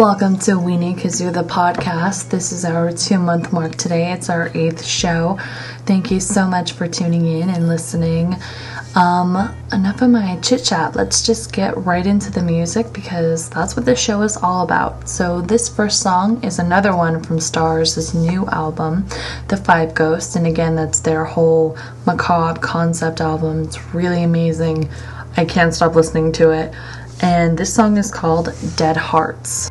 Welcome to Weenie Kazoo, the podcast. This is our two month mark today. It's our eighth show. Thank you so much for tuning in and listening. Um, enough of my chit chat. Let's just get right into the music because that's what this show is all about. So, this first song is another one from Stars' new album, The Five Ghosts. And again, that's their whole macabre concept album. It's really amazing. I can't stop listening to it. And this song is called Dead Hearts.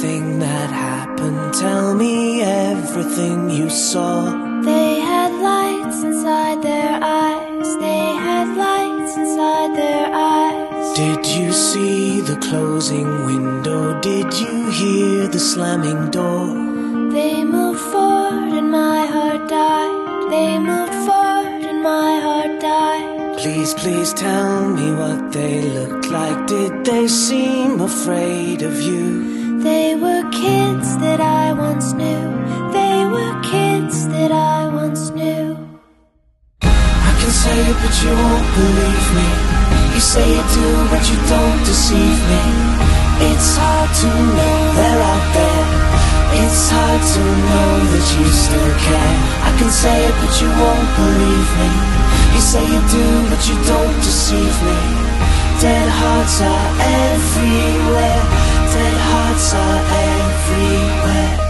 Everything that happened. Tell me everything you saw. They had lights inside their eyes. They had lights inside their eyes. Did you see the closing window? Did you hear the slamming door? They moved forward and my heart died. They moved forward and my heart died. Please, please tell me what they looked like. Did they seem afraid of you? They were kids that I once knew. They were kids that I once knew. I can say it, but you won't believe me. You say you do, but you don't deceive me. It's hard to know they're out there. It's hard to know that you still care. I can say it, but you won't believe me. You say you do, but you don't deceive me. Dead hearts are everywhere. Hearts are everywhere.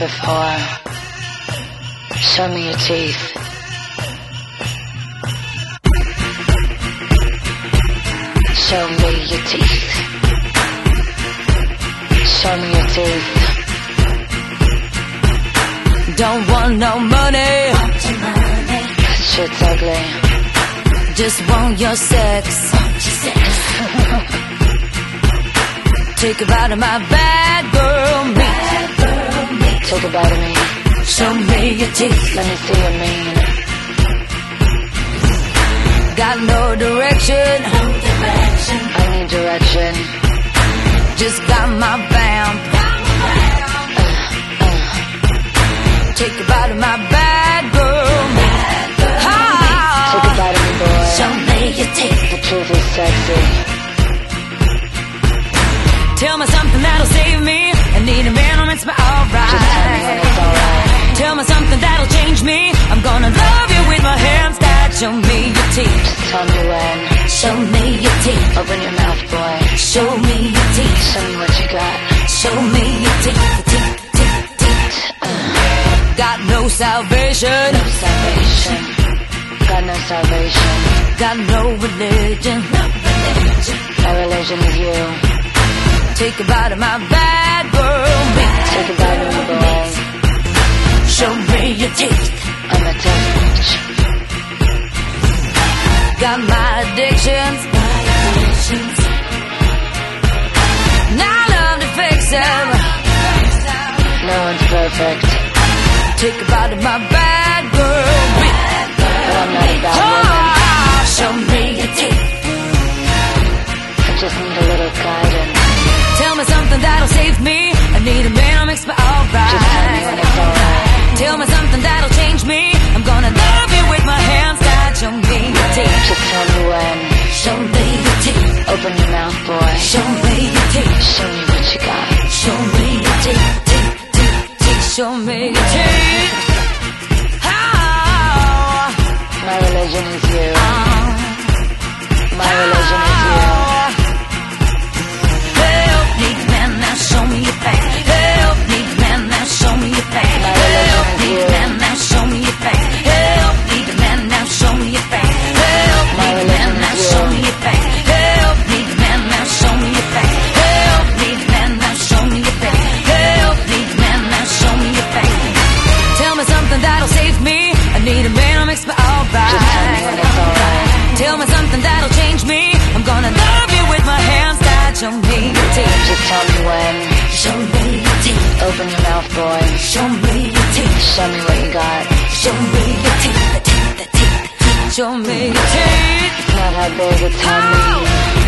Before. Show me your teeth. Show me your teeth. Show me your teeth. Don't want no money. Want your money. That Shit's ugly. Just want your sex. Want your sex. Take a bite of my meat. Take a bite of me. Show me your teeth. Let me see your mean. Got no direction. I need direction. Just got my vamp. Take a bite of my bad girl meat. Take a bite of me, boy. Show me your teeth. The truth is sexy. Tell me something that'll save me. I need a man who makes me Just tell me when alright. Tell me something that'll change me. I'm gonna love you with my hands tied. Show me your teeth. Tell me when. Show me your teeth. Open your mouth, boy. Show me your teeth. Show me what you got. Show me your teeth. Teeth, teeth, teeth. Got no salvation. No salvation. Got no salvation. Got no religion. My religion is you. Take a bite of my bad girl meat. Take a bite of me, boy. Show me your teeth. I'm a tough bitch. Got my addictions. Now I love to fix them. No one's perfect. Take a bite of my bad girl meat. But I'm not a bad woman. Show me your teeth. I just need a little guidance. Tell me something that'll save me. I need a man who makes me Just tell me when alright. it's. Tell me something that'll change me. I'm gonna love you with my hands tied. Show me your teeth. Just tell me when. Show me your teeth. Open your mouth, boy. Show me your teeth. Show me what you got. Show me your teeth. Teeth, teeth, teeth. Show me your teeth. Ah, My religion is you. ah, My religion is you. Now. Show me your face. Help needs man now. Show me your face. Help you. man now. Show me your face. Teeth. Just tell me when. Show me your teeth. Open your mouth, boy. Show me your teeth. Show me what you got. Show me your teeth. The teeth, the teeth, the teeth. Show me your teeth. Not how big, how mean. Oh,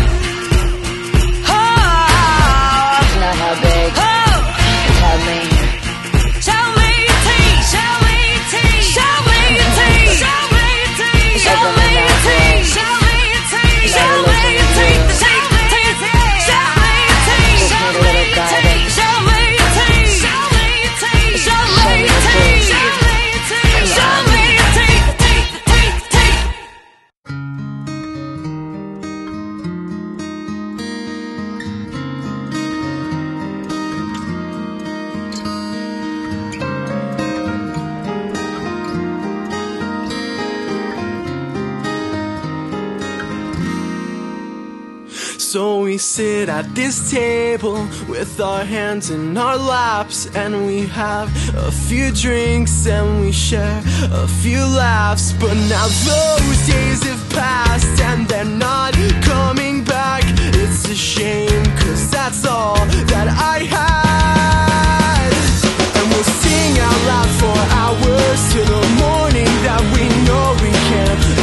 at this table with our hands in our laps, and we have a few drinks and we share a few laughs. But now those days have passed and they're not coming back. It's a shame, cause that's all that I had. And we'll sing out loud for hours till the morning that we know we can't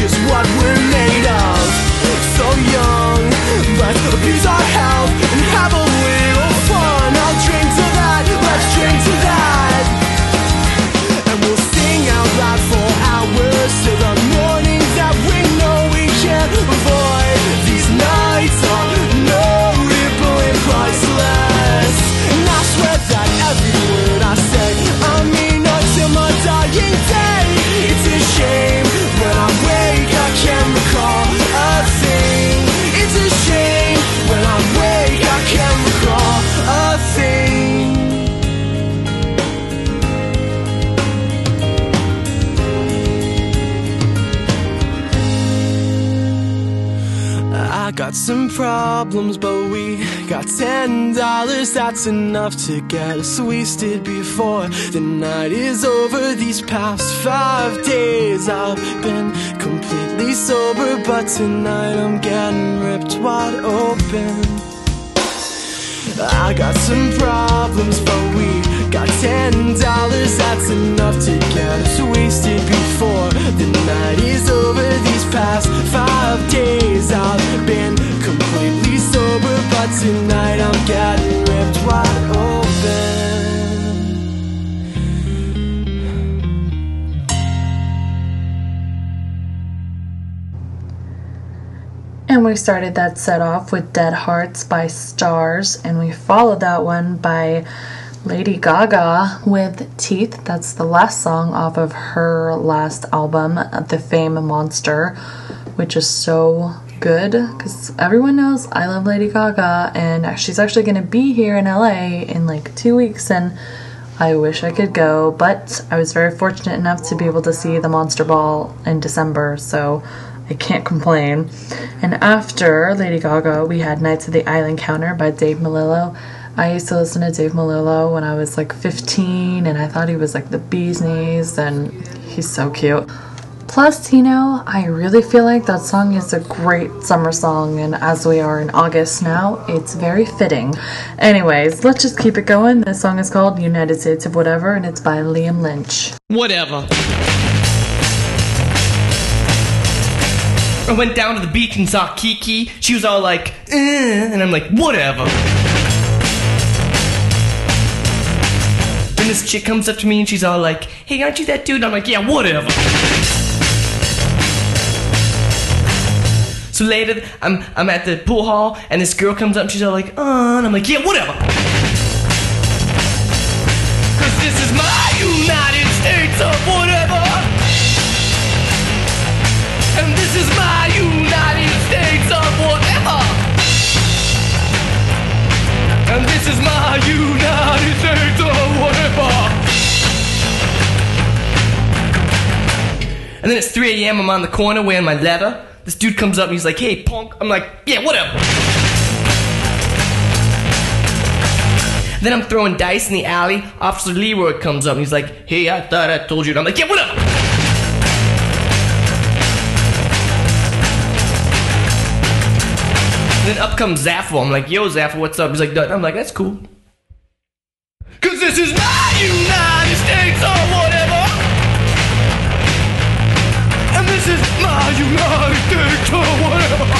just what we're made of. That's enough to get us wasted before the night is over. These past five days, I've been completely sober, but tonight I'm getting ripped wide open. I got some problems, but we got ten dollars. That's enough to get us wasted before the night is over. These past five days, I've been tonight I'm getting ripped wide open. And we started that set off with Dead Hearts by Stars, and we followed that one by Lady Gaga with Teeth. That's the last song off of her last album, The Fame Monster, which is so good because everyone knows I love Lady Gaga, and she's actually going to be here in LA in like two weeks, and I wish I could go, but I was very fortunate enough to be able to see the Monster Ball in December, so I can't complain. And after Lady Gaga, we had Nights of the Island Counter by Dave Melillo. I used to listen to Dave Melillo when I was like 15, and I thought he was like the bee's knees, and he's so cute. Plus, you know, I really feel like that song is a great summer song, and as we are in August now, it's very fitting. Anyways, let's just keep it going. This song is called United States of Whatever, and it's by Liam Lynch. Whatever. I went down to the beach and saw Kiki. She was all like, eh, and I'm like, whatever. Then this chick comes up to me and she's all like, hey, aren't you that dude? I'm like, yeah, whatever. So later, I'm, I'm at the pool hall and this girl comes up and she's all like, uh, and I'm like, yeah, whatever. Cause this is my United States of whatever. And this is my United States of whatever. And this is my United States of whatever. And then it's 3 a.m. I'm on the corner wearing my leather. This dude comes up and he's like, hey, punk. I'm like, yeah, whatever. Then I'm throwing dice in the alley. Officer Leroy comes up and he's like, hey, I thought I told you. And I'm like, yeah, whatever. Then up comes Zaffo. I'm like, yo, Zaffo, what's up? He's like, "Dud." I'm like, that's cool. Cause this is my United States or whatever. And this is my United States or whatever.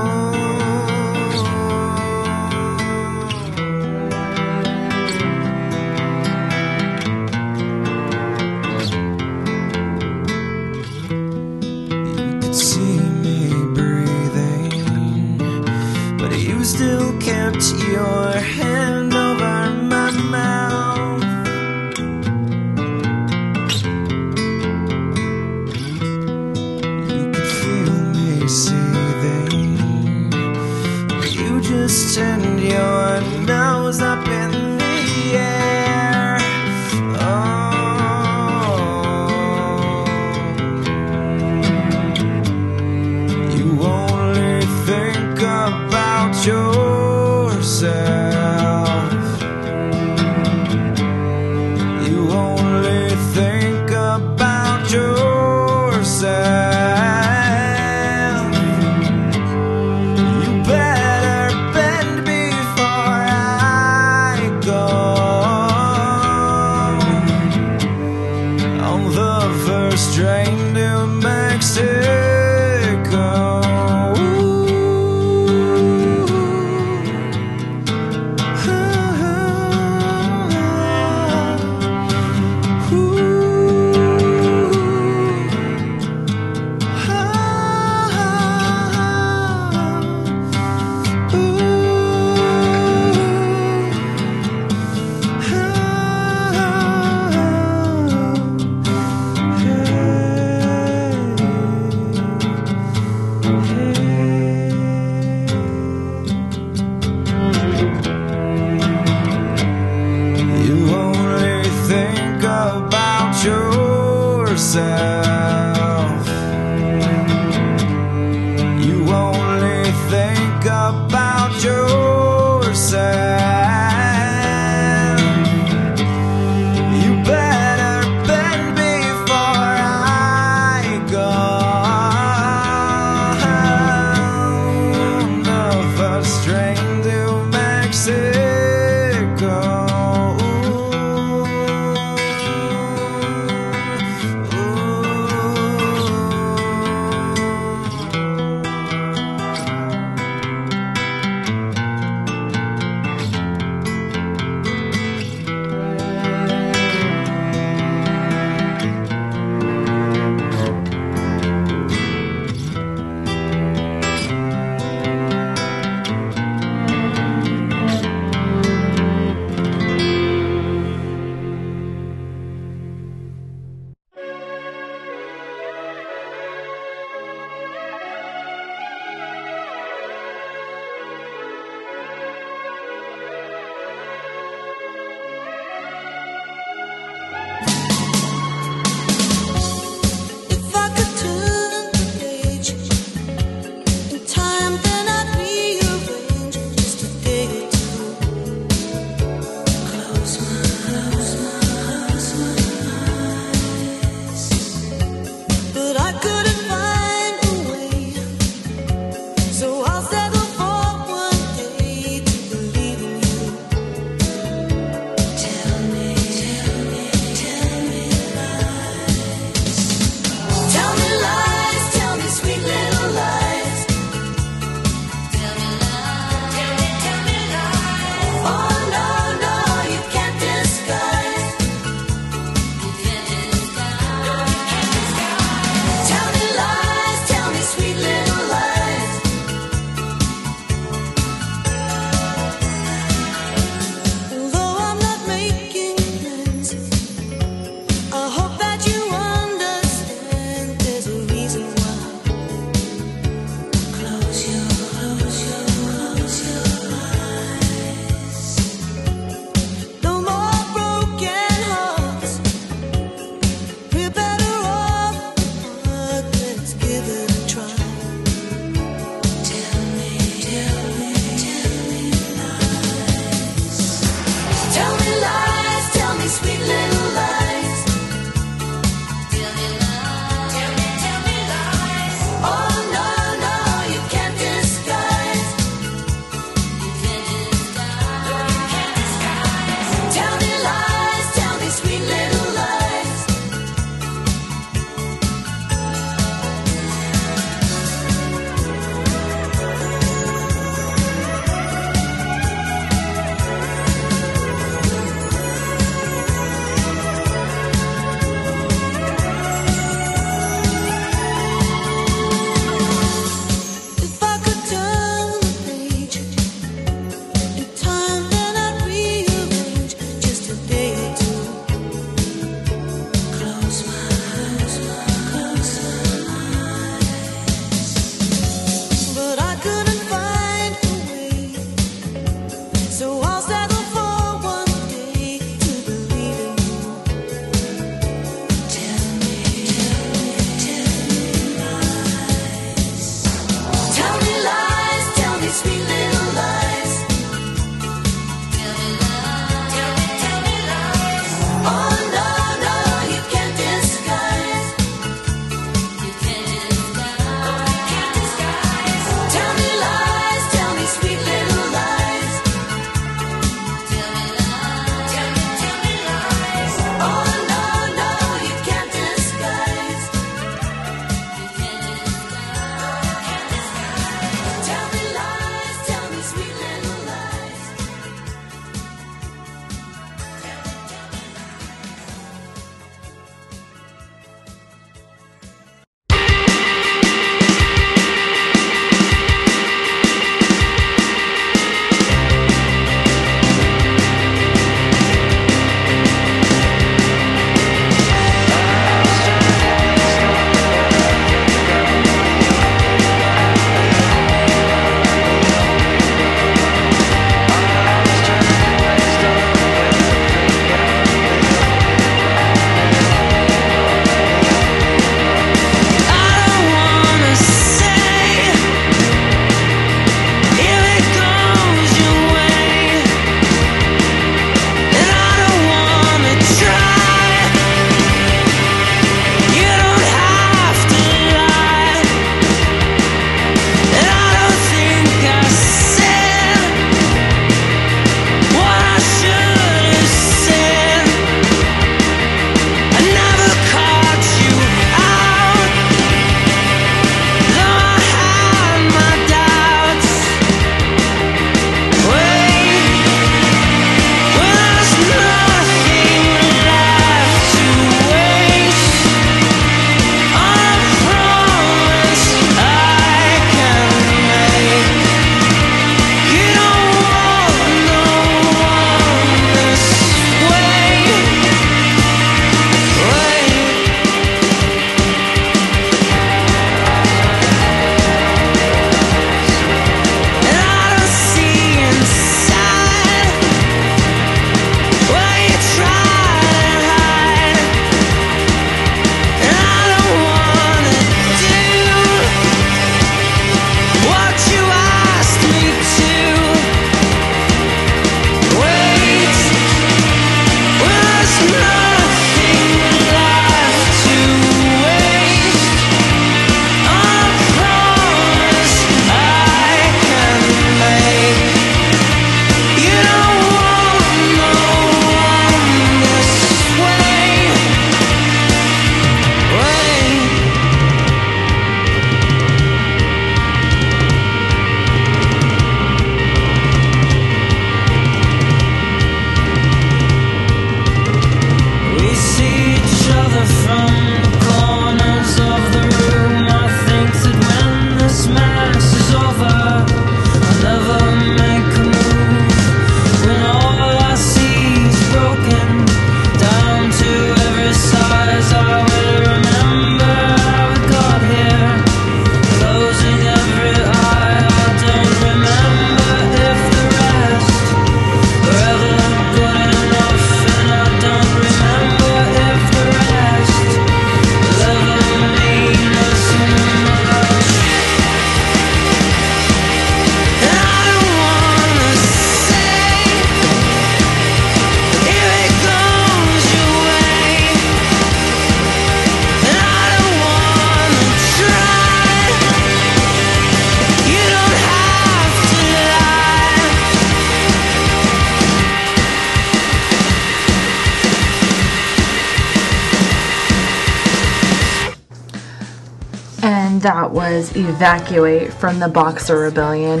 Evacuate from the Boxer Rebellion.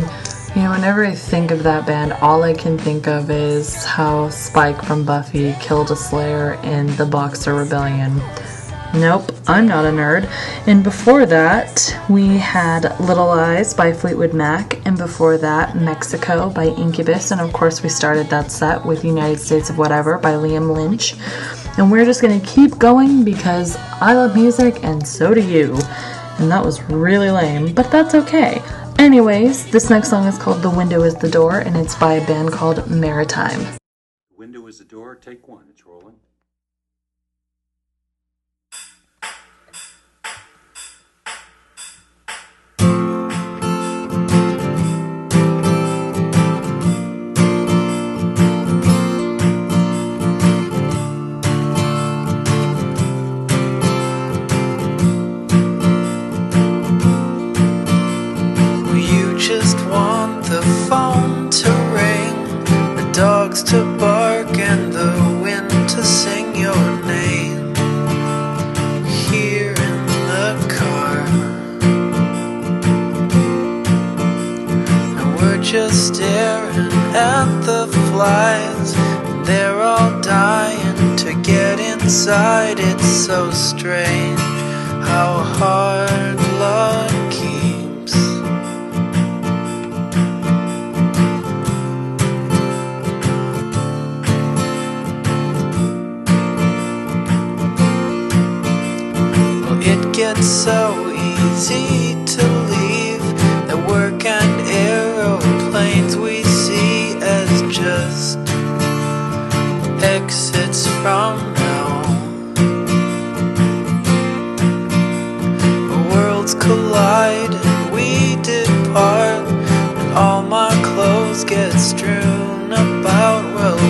You know, whenever I think of that band, all I can think of is how Spike from Buffy killed a Slayer in the Boxer Rebellion. Nope, I'm not a nerd. And before that, we had Little Lies by Fleetwood Mac, and before that, Mexico by Incubus, and of course, we started that set with United States of Whatever by Liam Lynch. And we're just gonna keep going because I love music and so do you. And that was really lame, but that's okay. Anyways, this next song is called The Window is the Door, and it's by a band called Maritime. Window is the door. Take one. It's rolling. Dogs to bark, and the wind to sing your name here in the car. And we're just staring at the flies, they're all dying to get inside. It's so strange how hard luck it gets so easy to leave the work and aeroplanes we see as just exits from now. Worlds collide and we depart, and all my clothes get strewn about. Well,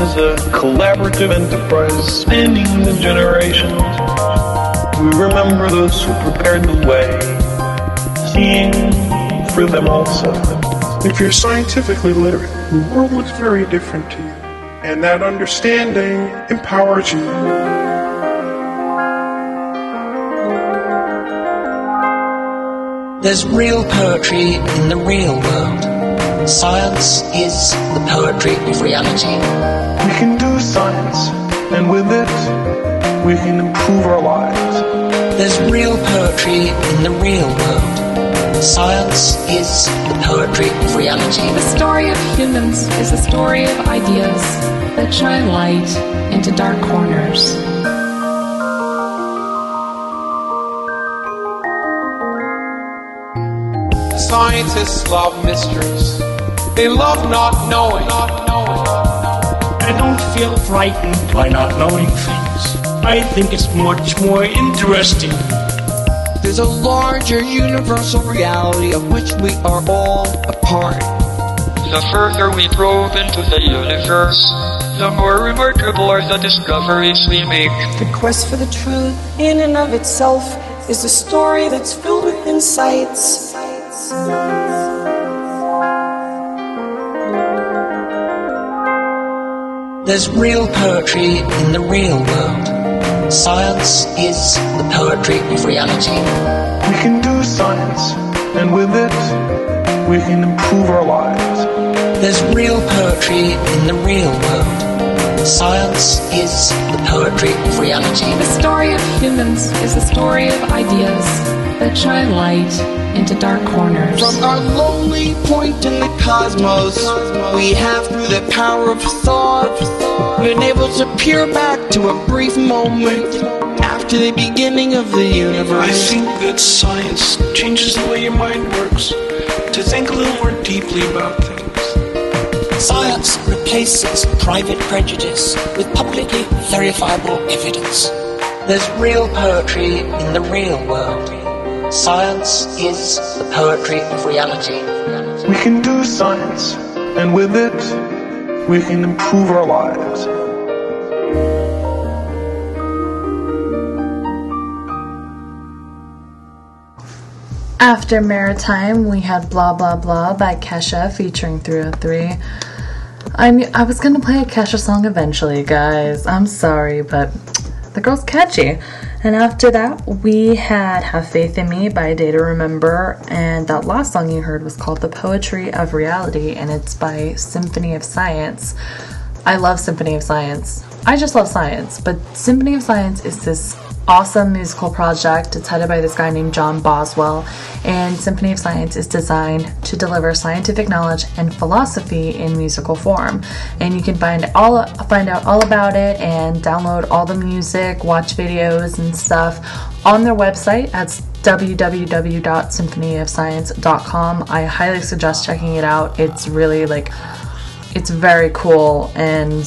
Is a collaborative enterprise spanning the generations. We remember those who prepared the way, seeing for them also. If you're scientifically literate, the world looks very different to you. And that understanding empowers you. There's real poetry in the real world. Science is the poetry of reality. We can do science, and with it, we can improve our lives. There's real poetry in the real world. Science is the poetry of reality. The story of humans is a story of ideas that shine light into dark corners. Scientists love mysteries. They love not knowing. I don't feel frightened by not knowing things. I think it's much more interesting. There's a larger universal reality of which we are all a part. The further we probe into the universe, the more remarkable are the discoveries we make. The quest for the truth, in and of itself, is a story that's filled with insights. There's real poetry in the real world. Science is the poetry of reality. We can do science, and with it, we can improve our lives. There's real poetry in the real world. Science is the poetry of reality. The story of humans is a story of ideas that shine light into dark corners. From our lonely point in the cosmos, we have, through the power of thought, been able to peer back to a brief moment after the beginning of the universe. I think that science changes the way your mind works to think a little more deeply about things. Science replaces private prejudice with publicly verifiable evidence. There's real poetry in the real world. Science is the poetry of reality. We can do science, and with it, we can improve our lives. After Maritime, we had Blah Blah Blah by Kesha featuring 3OH!3. I knew, I was gonna play a Kesha song eventually, guys. I'm sorry, but the girl's catchy. And after that, we had Have Faith in Me by Day to Remember, and that last song you heard was called The Poetry of Reality, and it's by Symphony of Science. I love Symphony of Science. I just love science, but Symphony of Science is this awesome musical project. It's headed by this guy named John Boswell, and Symphony of Science is designed to deliver scientific knowledge and philosophy in musical form. And you can find all find out all about it and download all the music, watch videos and stuff on their website at www.symphonyofscience.com. I highly suggest checking it out. It's really like it's very cool and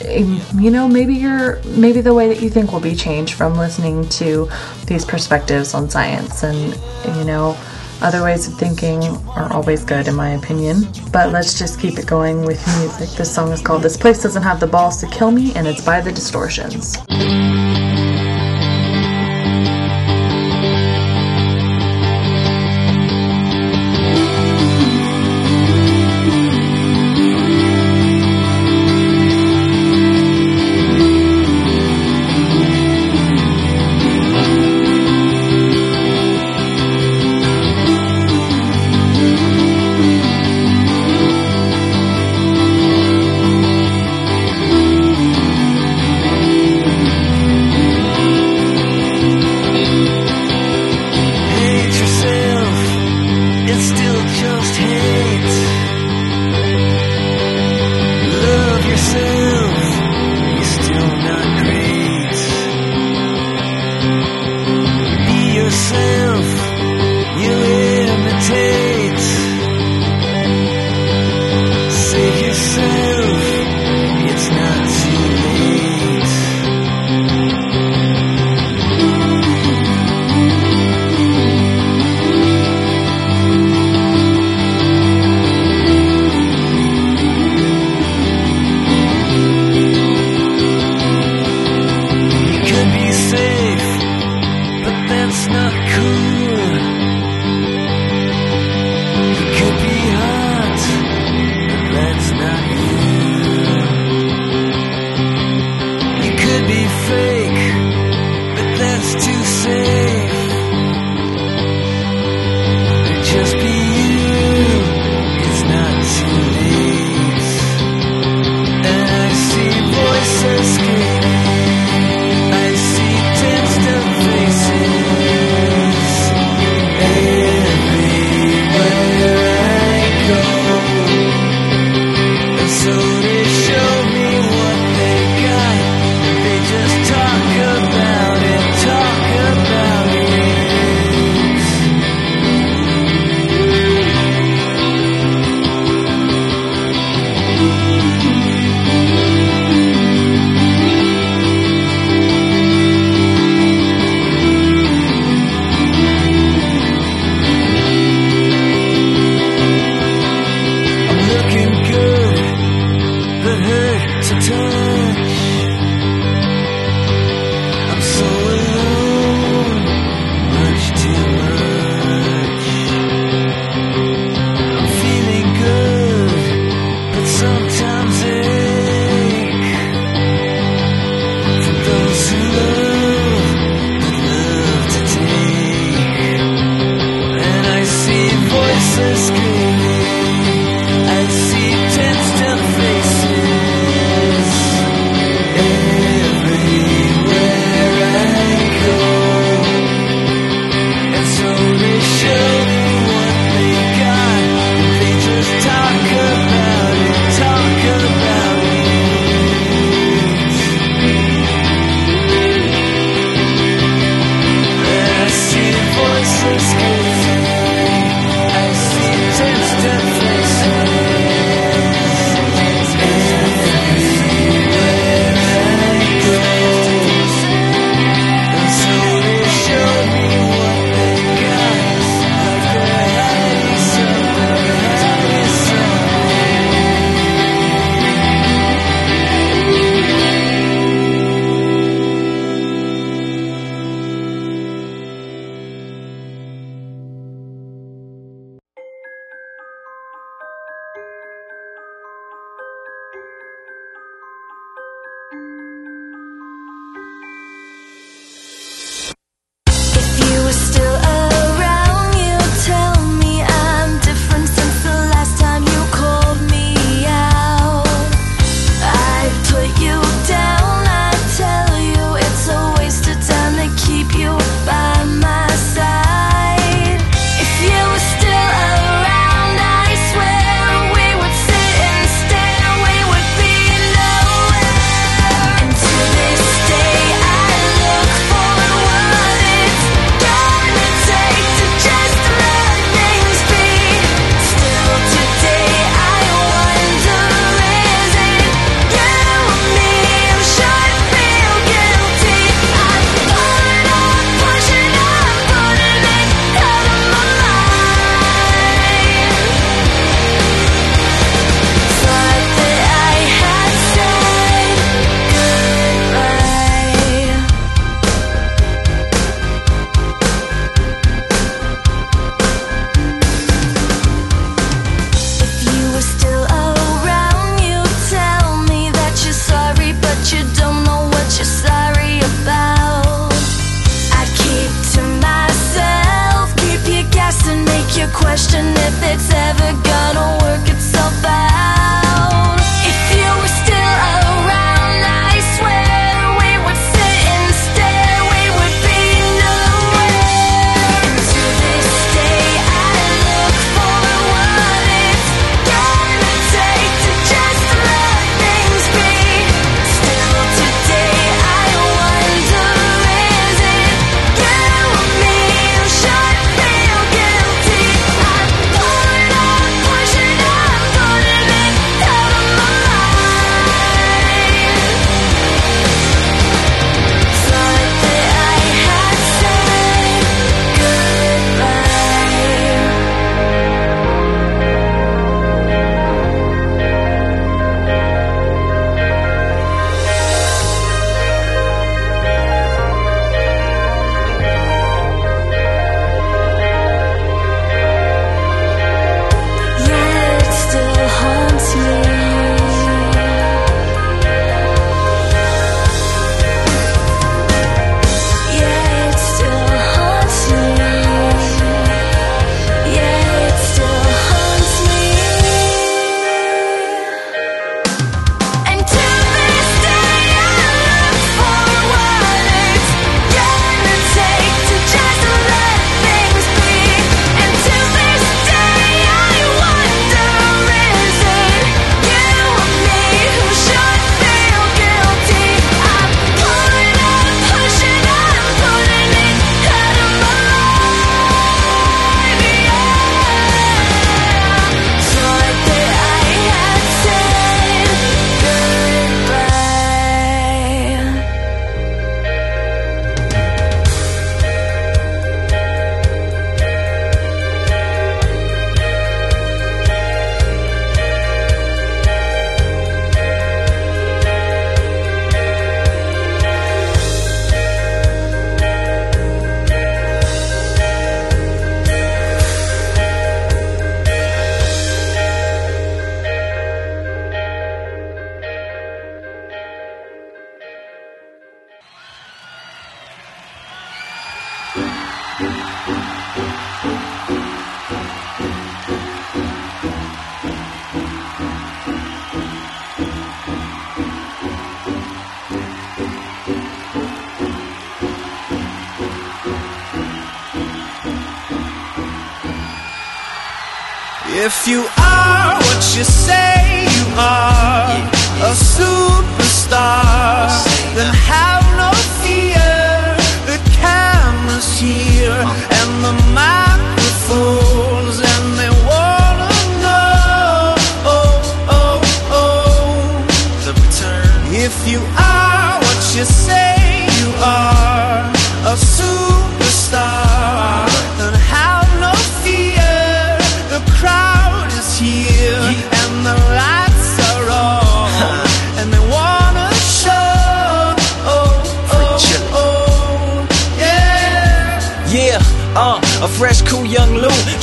you know maybe your maybe the way that you think will be changed from listening to these perspectives on science and you know other ways of thinking are always good in my opinion. But let's just keep it going with music. This song is called this place doesn't have the balls to kill me and it's by the distortions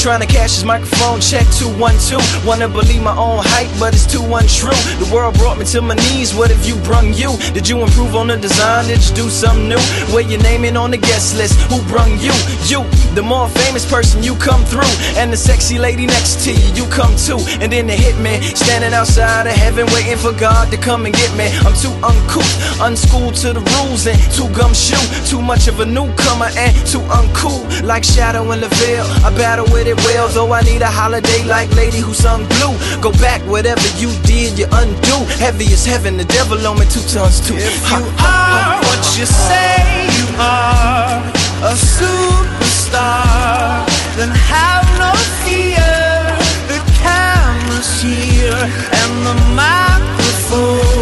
trying to cash his microphone check 212. Wanna believe my own hype, but it's too untrue. The world brought me to my knees. What have you brung you? Did you improve on the design? Did you do something new? Where your name on the guest list? Who brung you? You, the more famous person, you come through. And the sexy lady next to you, you come too. And then the hitman standing outside of heaven, waiting for God to come and get me. I'm too uncouth, unschooled to the rules, and too gumshoe. Too much of a newcomer and too uncool. Like Shadow the veil, I battle with it well. Though I need a holiday like Lady who sung blue. Go back, whatever you did, you undo. Heavy as heaven, the devil on me two tons too. If you are what you say you are, a superstar, then have no fear. The camera's here and the microphones,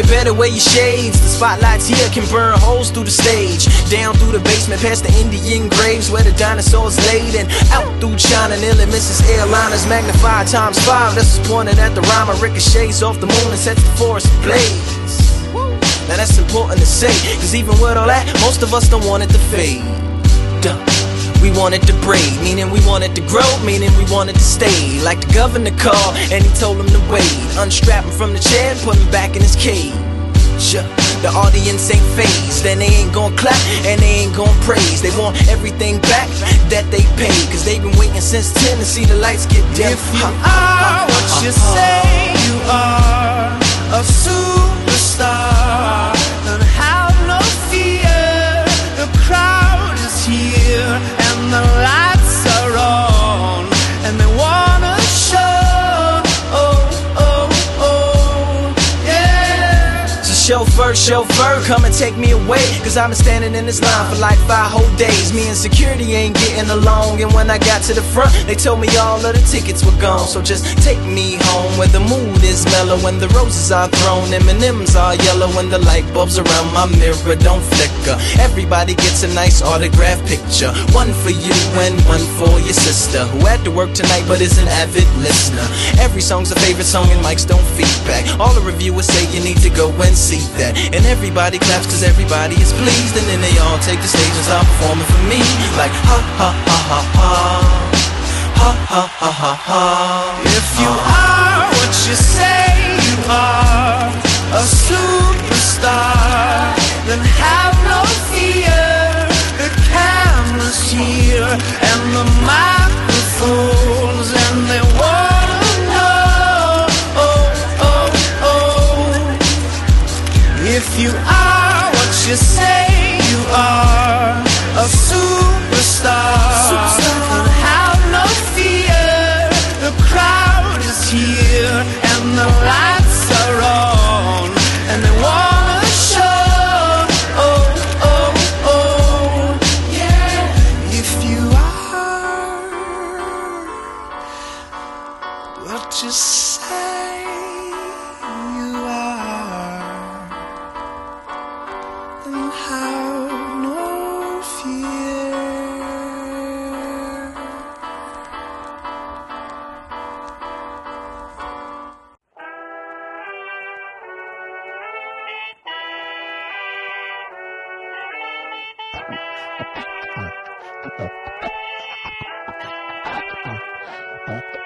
you better wear your shades. The spotlights here can burn holes through the stage. Down through the basement, past the Indian graves where the dinosaurs laid. And out through China, nearly misses airliners. Magnified times five. This is pointed at the rhyme. Ricochets off the moon and sets the forest ablaze. Now that's important to say. Cause even with all that, most of us don't want it to fade. Duh. We want it to breed, meaning we want it to grow, meaning we want it to stay. Like the governor called, and he told him to wait. Unstrap him from the chair and put him back in his cage. The audience ain't phased, and they ain't gon' clap, and they ain't gon' praise. They want everything back that they paid, cause they've been waiting since 10 to see the lights get dim. If you are what you say you are, a superstar, the lights chauffeur, chauffeur, come and take me away. Cause I've been standing in this line for like five whole days. Me and security ain't getting along. And when I got to the front, they told me all of the tickets were gone. So just take me home where the mood is mellow. And the roses are thrown, M&M's are yellow. And the light bulbs around my mirror don't flicker. Everybody gets a nice autograph picture. One for you and one for your sister. Who had to work tonight but is an avid listener. Every song's a favorite song and mics don't feedback. All the reviewers say you need to go and see that. And everybody claps cause everybody is pleased. And then they all take the stage and start performing for me. Like ha ha ha ha ha. Ha ha ha ha ha. If you are what you say you are, a superstar, then have no fear. The camera's here and the microphones, you are what you say you are, And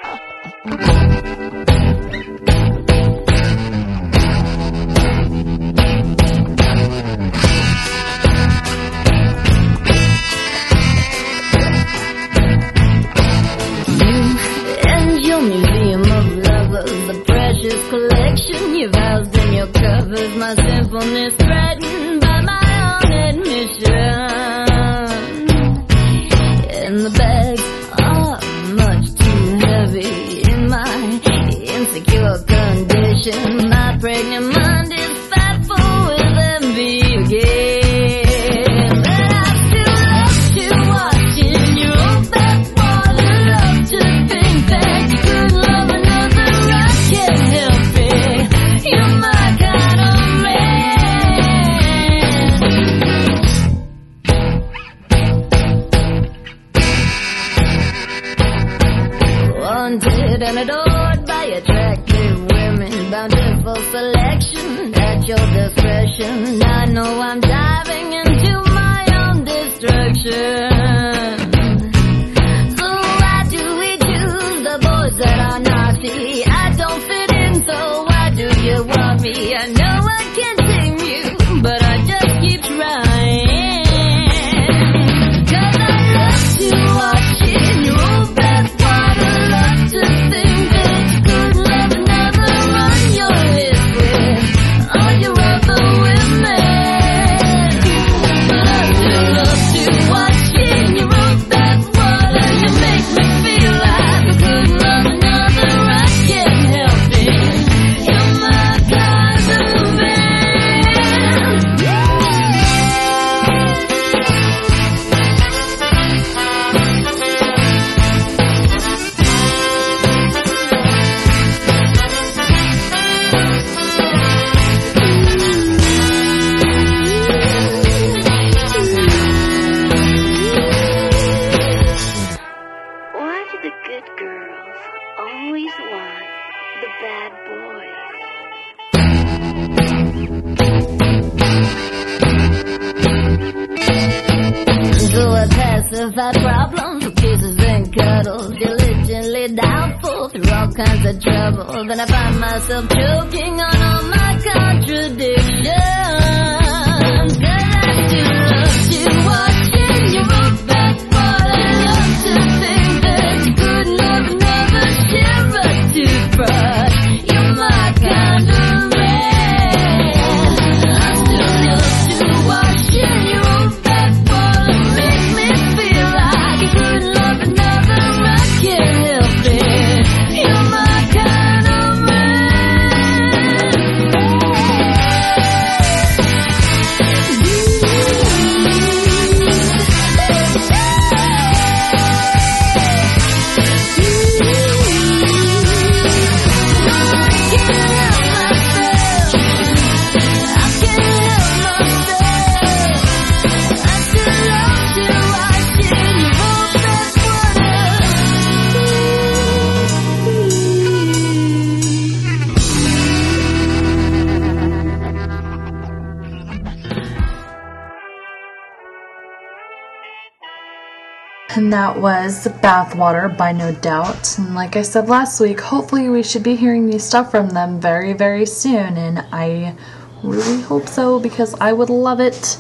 Bathwater by No Doubt. And like I said last week, hopefully we should be hearing new stuff from them very, very soon. And I really hope so because I would love it.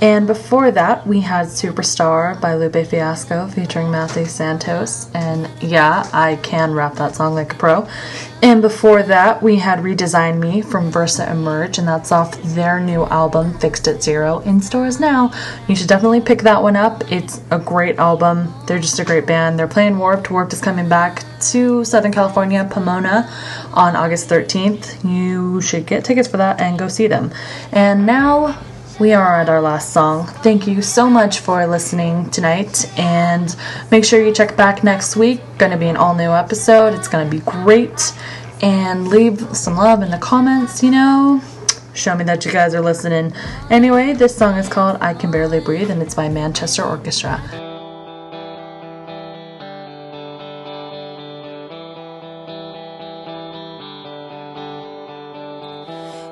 And before that, we had Superstar by Lupe Fiasco featuring Matthew Santos. And yeah, I can rap that song like a pro. And before that, we had Redesign Me from VersaEmerge, and that's off their new album, Fixed at Zero, in stores now. You should definitely pick that one up. It's a great album. They're just a great band. They're playing Warped. Warped is coming back to Southern California, Pomona, on August 13th. You should get tickets for that and go see them. And now we are at our last song. Thank you so much for listening tonight, and make sure you check back next week. Going to be an all new episode. It's going to be great. And leave some love in the comments, you know. Show me that you guys are listening. Anyway, this song is called I Can Barely Breathe, and it's by Manchester Orchestra.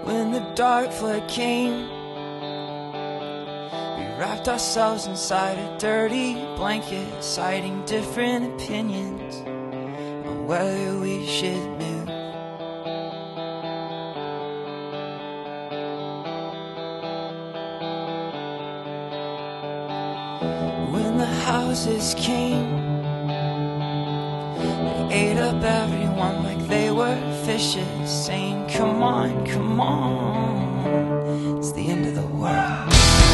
When the dark flood came, wrapped ourselves inside a dirty blanket, citing different opinions on whether we should move. When the houses came, they ate up everyone like they were fishes, saying, Come on, come on, it's the end of the world.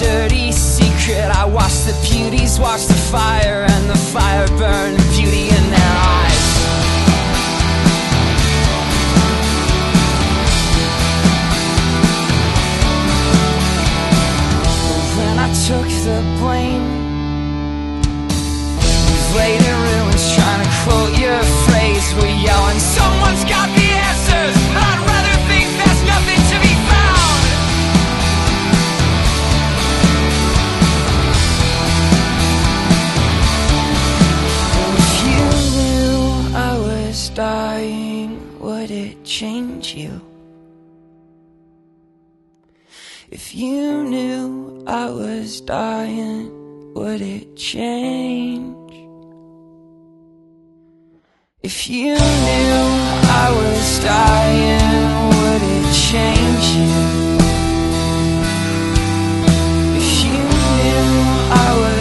dirty secret. I watched the beauties watch the fire and the fire burn. I was dying, would it change? If you knew I was dying, would it change you? If you knew I was